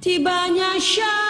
Tibanya Syah